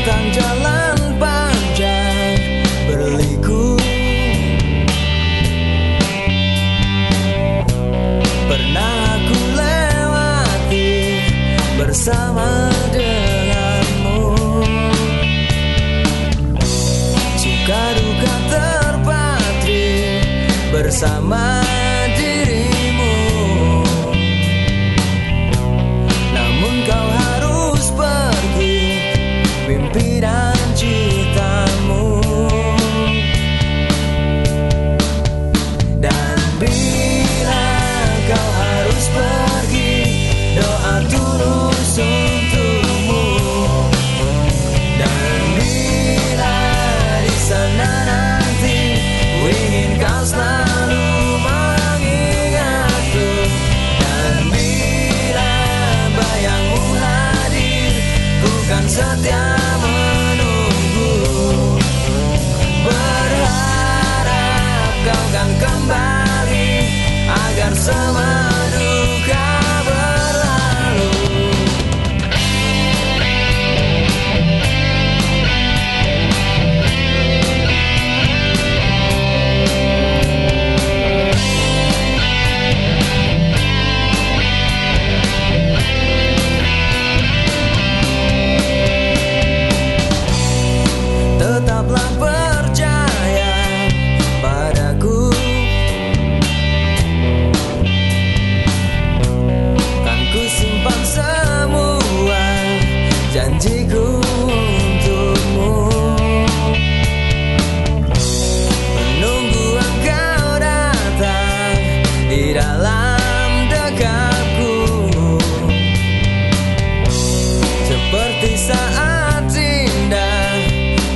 Tang jalan panjang berliku. Pernah aku lewati bersama denganmu. Suka duka terpatri bersama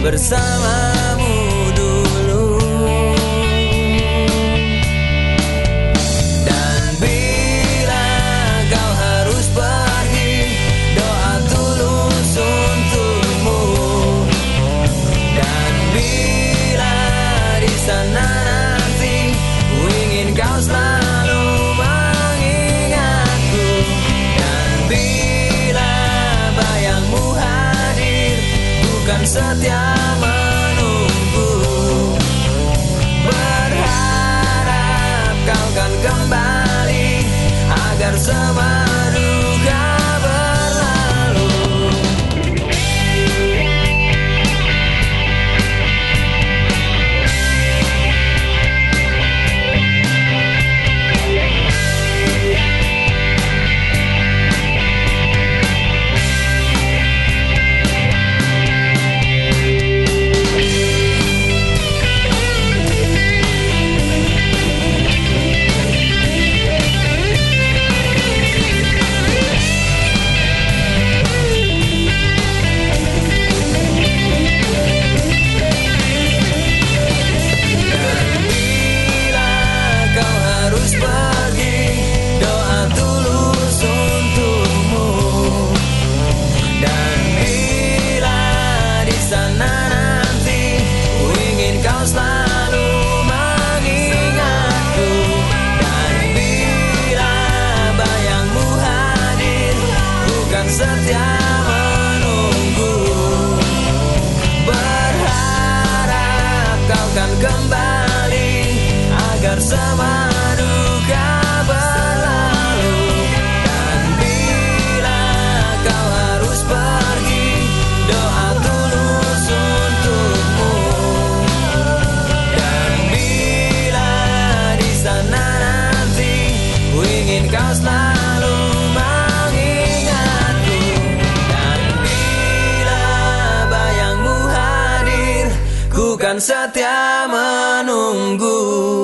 bersama. să te amă. setia menunggu. Berharap kau akan kembali Agar semua duka berlalu. Dan bila kau harus pergi Doa tulus untukmu. Dan bila di sana nanti Ku ingin kau selalu setia menunggu.